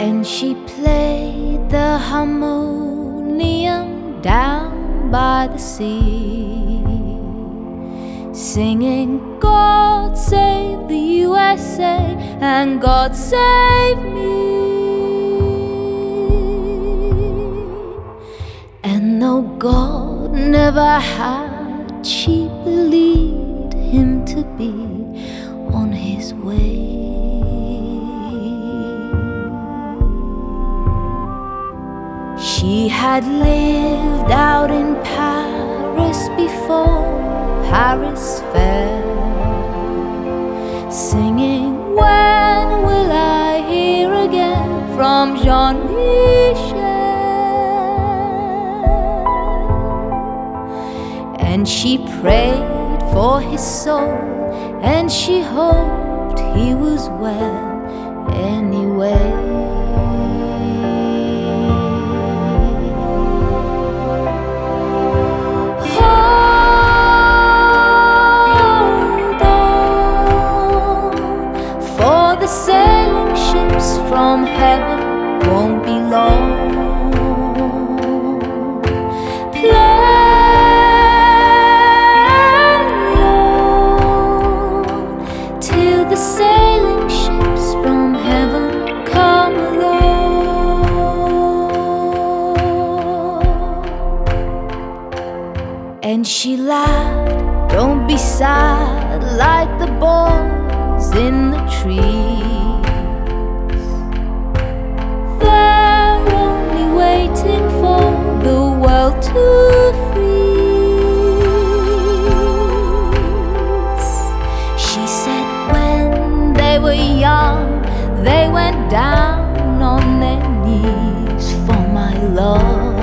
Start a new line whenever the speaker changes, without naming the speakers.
And she played the harmonium down by the sea, singing, God save the USA and God save me. And though God never had, she believed him to be on his way. Had lived out in Paris before Paris fell, singing, When will I hear again from Jean Michel? And she prayed for his soul, and she hoped he was well anyway. The sailing ships from heaven come along. And she laughed, don't be sad like the boys in the trees. They're only waiting for the world to they went down on their knees for my love.